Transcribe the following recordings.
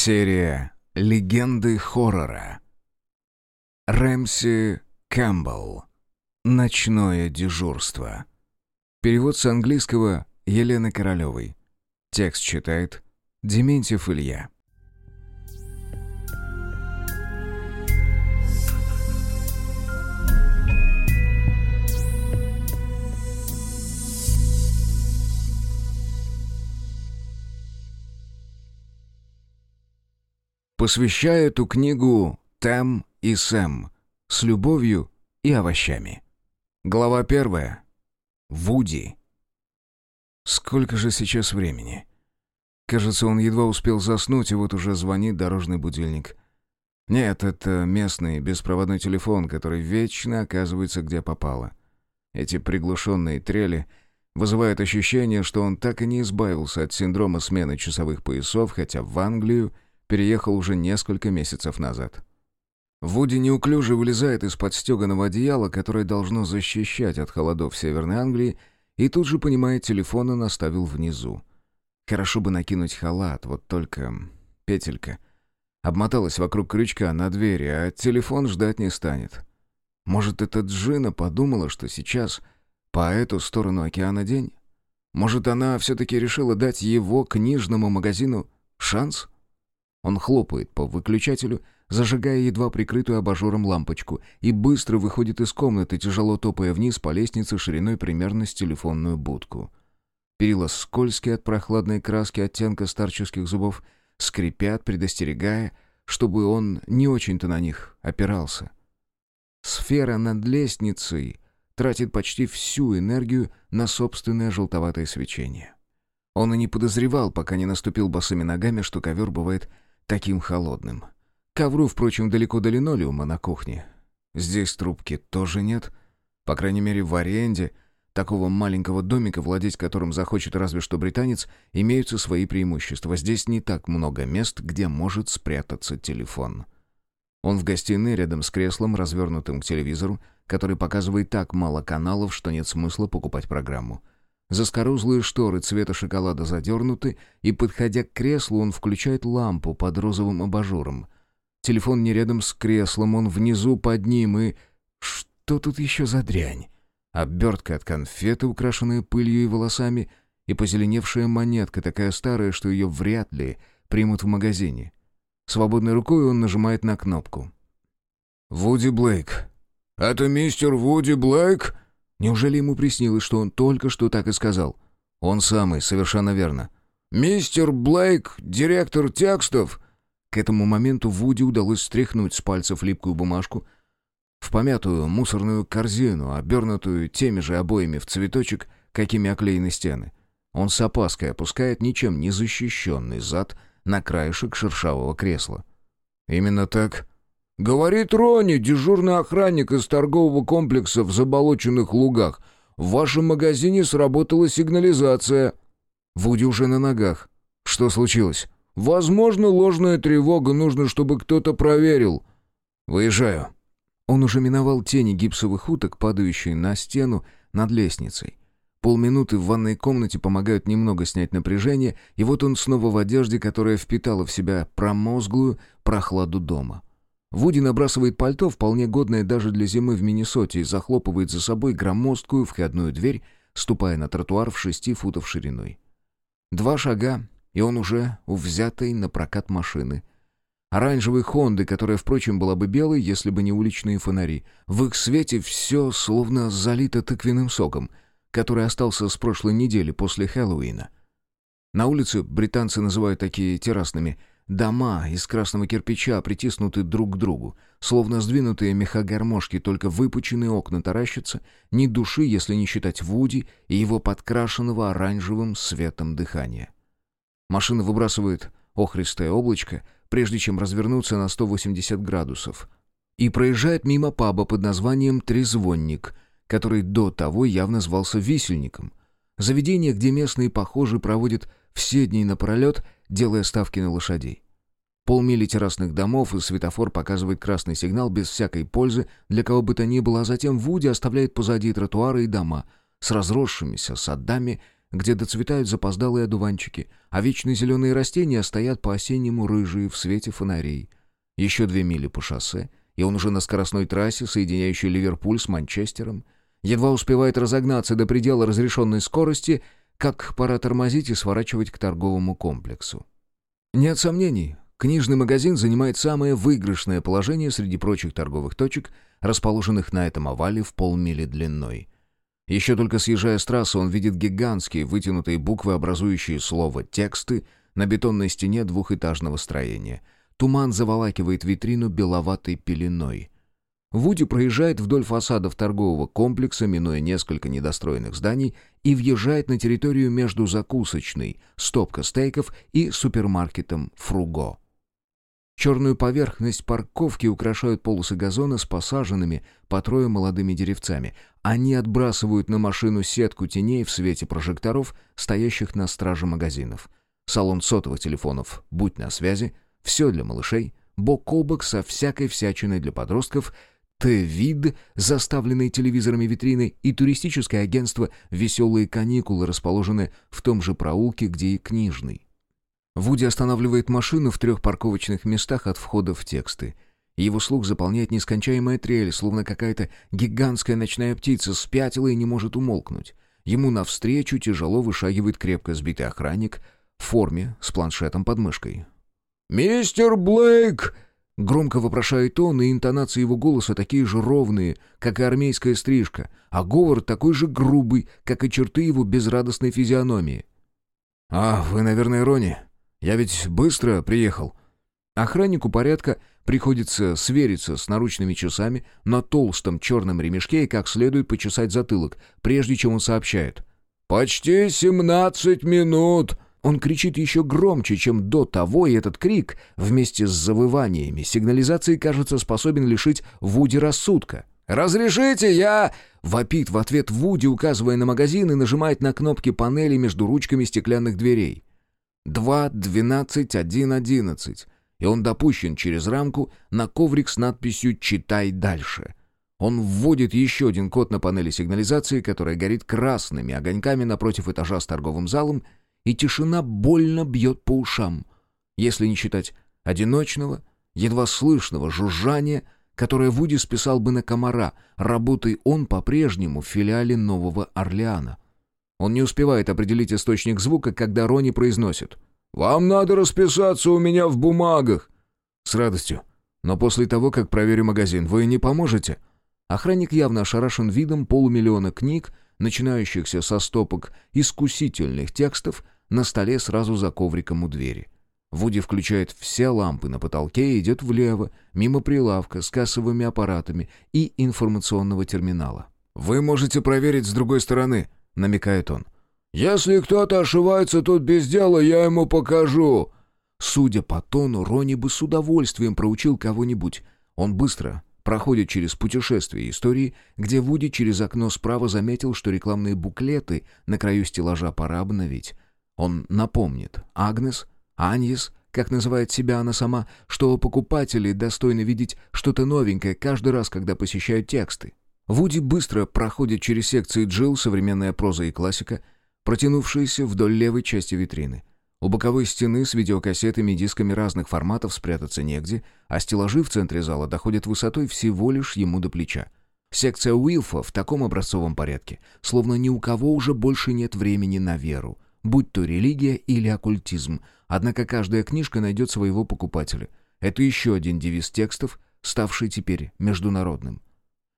Серия «Легенды хоррора». Рэмси Кэмпбелл. Ночное дежурство. Перевод с английского Елены Королевой. Текст читает Дементьев Илья. Посвящаю эту книгу Тэм и Сэм с любовью и овощами. Глава первая. Вуди. Сколько же сейчас времени? Кажется, он едва успел заснуть, и вот уже звонит дорожный будильник. Нет, это местный беспроводной телефон, который вечно оказывается где попало. Эти приглушенные трели вызывают ощущение, что он так и не избавился от синдрома смены часовых поясов, хотя в Англию переехал уже несколько месяцев назад. Вуди неуклюже вылезает из-под стеганого одеяла, которое должно защищать от холодов Северной Англии, и тут же телефон он оставил внизу. Хорошо бы накинуть халат, вот только... Петелька. Обмоталась вокруг крючка на двери, а телефон ждать не станет. Может, эта Джина подумала, что сейчас по эту сторону океана день? Может, она все-таки решила дать его книжному магазину шанс? — он хлопает по выключателю, зажигая едва прикрытую абажуром лампочку, и быстро выходит из комнаты, тяжело топая вниз по лестнице шириной примерно с телефонную будку. Перила скользкие от прохладной краски оттенка старческих зубов, скрипят, предостерегая, чтобы он не очень-то на них опирался. Сфера над лестницей тратит почти всю энергию на собственное желтоватое свечение. Он и не подозревал, пока не наступил босыми ногами, что ковер бывает таким холодным. Ковру, впрочем, далеко до линолеума на кухне. Здесь трубки тоже нет. По крайней мере, в аренде такого маленького домика, владеть которым захочет разве что британец, имеются свои преимущества. Здесь не так много мест, где может спрятаться телефон. Он в гостиной рядом с креслом, развернутым к телевизору, который показывает так мало каналов, что нет смысла покупать программу. Заскорузлые шторы цвета шоколада задернуты, и, подходя к креслу, он включает лампу под розовым абажуром. Телефон не рядом с креслом, он внизу под ним, и... Что тут еще за дрянь? Обертка от конфеты, украшенная пылью и волосами, и позеленевшая монетка, такая старая, что ее вряд ли примут в магазине. Свободной рукой он нажимает на кнопку. «Вуди Блейк». «Это мистер Вуди Блейк?» Неужели ему приснилось, что он только что так и сказал? Он самый, совершенно верно. «Мистер Блейк, директор текстов!» К этому моменту Вуди удалось стряхнуть с пальцев липкую бумажку в помятую мусорную корзину, обернутую теми же обоями в цветочек, какими оклеены стены. Он с опаской опускает ничем не защищенный зад на краешек шершавого кресла. «Именно так «Говорит Рони, дежурный охранник из торгового комплекса в заболоченных лугах. В вашем магазине сработала сигнализация». Вуди уже на ногах. «Что случилось?» «Возможно, ложная тревога. Нужно, чтобы кто-то проверил». «Выезжаю». Он уже миновал тени гипсовых уток, падающие на стену над лестницей. Полминуты в ванной комнате помогают немного снять напряжение, и вот он снова в одежде, которая впитала в себя промозглую прохладу дома. Вуди набрасывает пальто, вполне годное даже для зимы в Миннесоте, и захлопывает за собой громоздкую входную дверь, ступая на тротуар в шести футов шириной. Два шага, и он уже у взятой на прокат машины. Оранжевой «Хонды», которая, впрочем, была бы белой, если бы не уличные фонари. В их свете все словно залито тыквенным соком, который остался с прошлой недели после Хэллоуина. На улице британцы называют такие террасными – Дома из красного кирпича притиснуты друг к другу, словно сдвинутые меха-гармошки, только выпученные окна таращатся, ни души, если не считать Вуди и его подкрашенного оранжевым светом дыхания. Машина выбрасывает охристое облачко, прежде чем развернуться на 180 градусов, и проезжает мимо паба под названием «Трезвонник», который до того явно звался «Висельником». Заведение, где местные, похоже, проводят все дни напролет – делая ставки на лошадей. Полмили террасных домов, и светофор показывает красный сигнал без всякой пользы для кого бы то ни было, а затем Вуди оставляет позади тротуары и дома с разросшимися садами, где доцветают запоздалые одуванчики, а вечные зеленые растения стоят по-осеннему рыжие в свете фонарей. Еще две мили по шоссе, и он уже на скоростной трассе, соединяющей Ливерпуль с Манчестером. Едва успевает разогнаться до предела разрешенной скорости, как пора тормозить и сворачивать к торговому комплексу. Нет сомнений, книжный магазин занимает самое выигрышное положение среди прочих торговых точек, расположенных на этом овале в полмили длиной. Еще только съезжая с трассы, он видит гигантские вытянутые буквы, образующие слово «тексты» на бетонной стене двухэтажного строения. Туман заволакивает витрину беловатой пеленой. Вуди проезжает вдоль фасадов торгового комплекса, минуя несколько недостроенных зданий, и въезжает на территорию между закусочной, стопка стейков и супермаркетом «Фруго». Черную поверхность парковки украшают полосы газона с посаженными по трое молодыми деревцами. Они отбрасывают на машину сетку теней в свете прожекторов, стоящих на страже магазинов. Салон сотовых телефонов «Будь на связи», все для малышей, бок о бок со всякой всячиной для подростков, Т-вид, заставленный телевизорами витрины, и туристическое агентство «Веселые каникулы», расположенное в том же проулке, где и книжный. Вуди останавливает машину в трех парковочных местах от входа в тексты. Его слух заполняет нескончаемая трель, словно какая-то гигантская ночная птица спятила и не может умолкнуть. Ему навстречу тяжело вышагивает крепко сбитый охранник в форме с планшетом под мышкой. «Мистер Блейк!» Громко вопрошает он, и интонации его голоса такие же ровные, как и армейская стрижка, а говор такой же грубый, как и черты его безрадостной физиономии. «А, вы, наверное, Рони?» Я ведь быстро приехал». Охраннику порядка приходится свериться с наручными часами на толстом черном ремешке и как следует почесать затылок, прежде чем он сообщает. «Почти семнадцать минут!» Он кричит еще громче, чем до того, и этот крик, вместе с завываниями, сигнализации кажется способен лишить Вуди рассудка. «Разрешите, я...» — вопит в ответ Вуди, указывая на магазин и нажимает на кнопки панели между ручками стеклянных дверей. 2, 12, 1, 11. И он допущен через рамку на коврик с надписью «Читай дальше». Он вводит еще один код на панели сигнализации, которая горит красными огоньками напротив этажа с торговым залом, и тишина больно бьет по ушам, если не считать одиночного, едва слышного жужжания, которое Вуди списал бы на комара, работай он по-прежнему в филиале Нового Орлеана. Он не успевает определить источник звука, когда Рони произносит «Вам надо расписаться у меня в бумагах». «С радостью. Но после того, как проверю магазин, вы не поможете?» Охранник явно ошарашен видом полумиллиона книг, начинающихся со стопок искусительных текстов, на столе сразу за ковриком у двери. Вуди включает все лампы на потолке и идет влево, мимо прилавка с кассовыми аппаратами и информационного терминала. «Вы можете проверить с другой стороны», намекает он. «Если кто-то ошивается тут без дела, я ему покажу!» Судя по тону, Рони бы с удовольствием проучил кого-нибудь. Он быстро проходит через путешествие истории, где Вуди через окно справа заметил, что рекламные буклеты на краю стеллажа пора обновить. Он напомнит Агнес, Аньес, как называет себя она сама, что покупатели достойны видеть что-то новенькое каждый раз, когда посещают тексты. Вуди быстро проходит через секции Джилл «Современная проза и классика», протянувшиеся вдоль левой части витрины. У боковой стены с видеокассетами и дисками разных форматов спрятаться негде, а стеллажи в центре зала доходят высотой всего лишь ему до плеча. Секция Уилфа в таком образцовом порядке, словно ни у кого уже больше нет времени на веру, будь то религия или оккультизм, однако каждая книжка найдет своего покупателя. Это еще один девиз текстов, ставший теперь международным.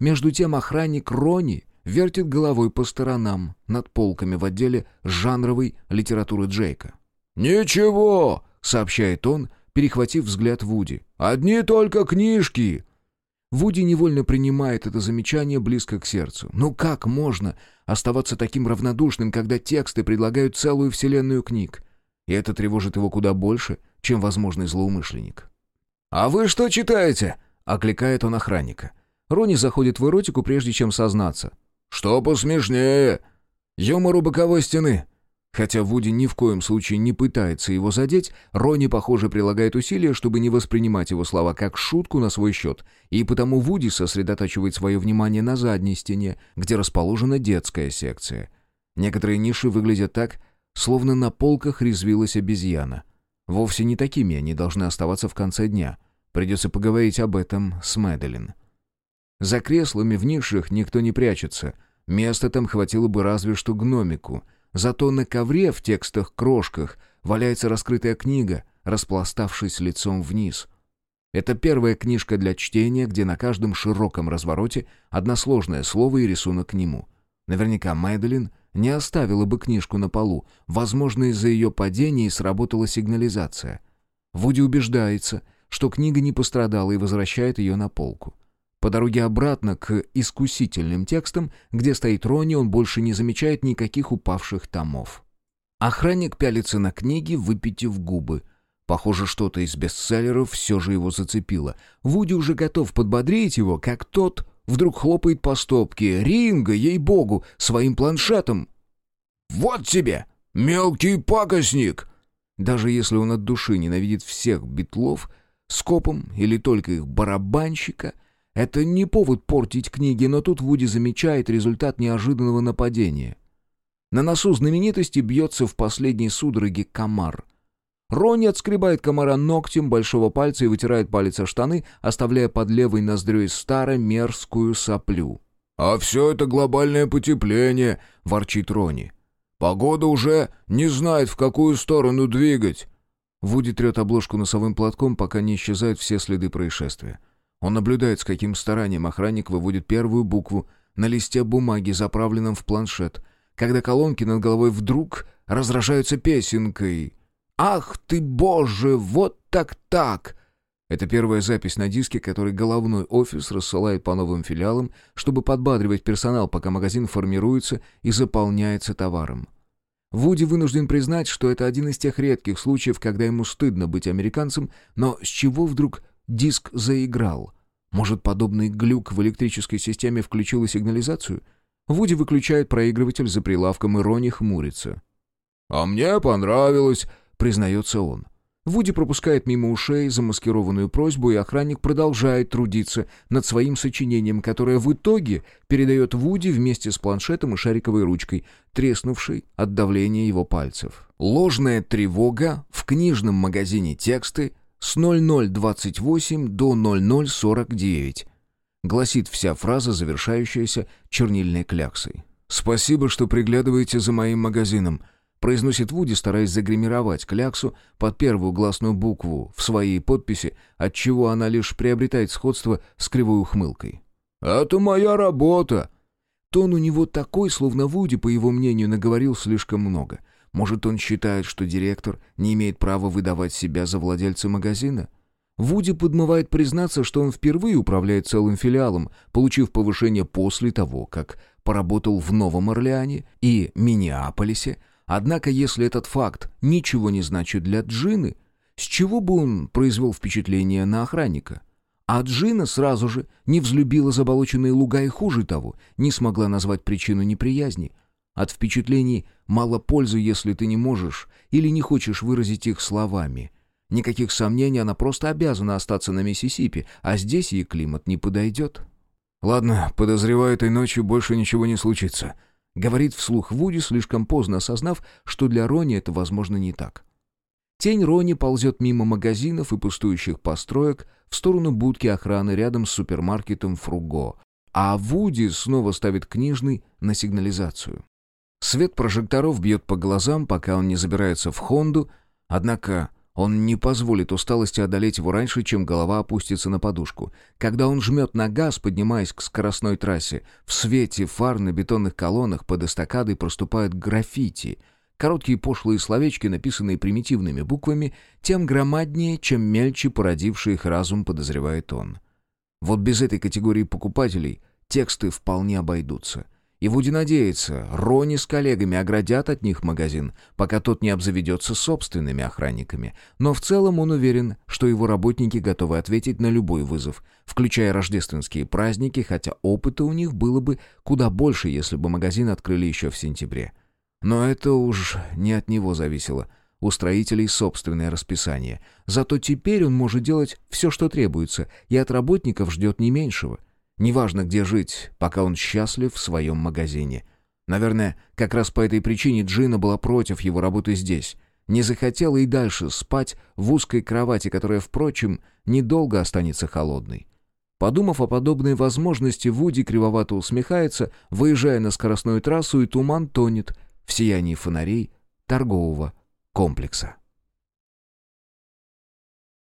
Между тем охранник Рони вертит головой по сторонам над полками в отделе жанровой литературы Джейка. «Ничего!» — сообщает он, перехватив взгляд Вуди. «Одни только книжки!» Вуди невольно принимает это замечание близко к сердцу. Ну как можно оставаться таким равнодушным, когда тексты предлагают целую вселенную книг? И это тревожит его куда больше, чем возможный злоумышленник. «А вы что читаете?» — окликает он охранника. Рони заходит в эротику, прежде чем сознаться. «Что посмешнее?» «Юмор у боковой стены». Хотя Вуди ни в коем случае не пытается его задеть, Рони, похоже, прилагает усилия, чтобы не воспринимать его слова как шутку на свой счет, и потому Вуди сосредотачивает свое внимание на задней стене, где расположена детская секция. Некоторые ниши выглядят так, словно на полках резвилась обезьяна. Вовсе не такими они должны оставаться в конце дня. Придется поговорить об этом с Мэдалин. За креслами в нишах никто не прячется. Места там хватило бы разве что гномику. Зато на ковре в текстах-крошках валяется раскрытая книга, распластавшись лицом вниз. Это первая книжка для чтения, где на каждом широком развороте односложное слово и рисунок к нему. Наверняка Мэдалин не оставила бы книжку на полу. Возможно, из-за ее падения и сработала сигнализация. Вуди убеждается, что книга не пострадала и возвращает ее на полку. По дороге обратно к искусительным текстам, где стоит Ронни, он больше не замечает никаких упавших томов. Охранник пялится на книги, выпитив губы. Похоже, что-то из бестселлеров все же его зацепило. Вуди уже готов подбодрить его, как тот вдруг хлопает по стопке. «Ринга, ей-богу, своим планшетом!» «Вот тебе, мелкий пакостник!» Даже если он от души ненавидит всех битлов, скопом или только их барабанщика, это не повод портить книги, но тут Вуди замечает результат неожиданного нападения. На носу знаменитости бьется в последней судороге комар. Ронни отскребает комара ногтем большого пальца и вытирает палец о штаны, оставляя под левой ноздрёй старо-мерзкую соплю. «А все это глобальное потепление», — ворчит Ронни. «Погода уже не знает, в какую сторону двигать». Вуди трет обложку носовым платком, пока не исчезают все следы происшествия. Он наблюдает, с каким старанием охранник выводит первую букву на листе бумаги, заправленном в планшет, когда колонки над головой вдруг разражаются песенкой — «Ах ты, боже, вот так-так!» Это первая запись на диске, который головной офис рассылает по новым филиалам, чтобы подбадривать персонал, пока магазин формируется и заполняется товаром. Вуди вынужден признать, что это один из тех редких случаев, когда ему стыдно быть американцем, но с чего вдруг диск заиграл? Может, подобный глюк в электрической системе включил и сигнализацию? Вуди выключает проигрыватель за прилавком, и Рони хмурится. «А мне понравилось», признается он. Вуди пропускает мимо ушей замаскированную просьбу, и охранник продолжает трудиться над своим сочинением, которое в итоге передает Вуди вместе с планшетом и шариковой ручкой, треснувшей от давления его пальцев. Ложная тревога в книжном магазине тексты с 0028 до 0049. Гласит вся фраза, завершающаяся чернильной кляксой. «Спасибо, что приглядываете за моим магазином», произносит Вуди, стараясь загримировать кляксу под первую гласную букву в своей подписи, отчего она лишь приобретает сходство с кривой ухмылкой. «Это моя работа!» Тон у него такой, словно Вуди, по его мнению, наговорил слишком много. Может, он считает, что директор не имеет права выдавать себя за владельца магазина? Вуди подмывает признаться, что он впервые управляет целым филиалом, получив повышение после того, как поработал в Новом Орлеане и Миннеаполисе, Однако, если этот факт ничего не значит для Джины, с чего бы он произвел впечатление на охранника? А Джина сразу же не взлюбила заболоченные луга и, хуже того, не смогла назвать причину неприязни. От впечатлений мало пользы, если ты не можешь или не хочешь выразить их словами. Никаких сомнений, она просто обязана остаться на Миссисипи, а здесь ей климат не подойдет. «Ладно, подозреваю, этой ночью больше ничего не случится», Говорит вслух Вуди, слишком поздно осознав, что для Рони это, возможно, не так. Тень Рони ползет мимо магазинов и пустующих построек в сторону будки охраны рядом с супермаркетом «Фруго», а Вуди снова ставит книжный на сигнализацию. Свет прожекторов бьет по глазам, пока он не забирается в «Хонду», однако он не позволит усталости одолеть его раньше, чем голова опустится на подушку. Когда он жмет на газ, поднимаясь к скоростной трассе, в свете фар на бетонных колоннах под эстакадой проступают граффити. Короткие пошлые словечки, написанные примитивными буквами, тем громаднее, чем мельче породивший их разум, подозревает он. Вот без этой категории покупателей тексты вполне обойдутся. И Вуди надеется, Рони с коллегами оградят от них магазин, пока тот не обзаведется собственными охранниками. Но в целом он уверен, что его работники готовы ответить на любой вызов, включая рождественские праздники, хотя опыта у них было бы куда больше, если бы магазин открыли еще в сентябре. Но это уж не от него зависело. У строителей собственное расписание. Зато теперь он может делать все, что требуется, и от работников ждет не меньшего — Неважно, где жить, пока он счастлив в своем магазине. Наверное, как раз по этой причине Джина была против его работы здесь. Не захотела и дальше спать в узкой кровати, которая, впрочем, недолго останется холодной. Подумав о подобной возможности, Вуди кривовато усмехается, выезжая на скоростную трассу, и туман тонет в сиянии фонарей торгового комплекса.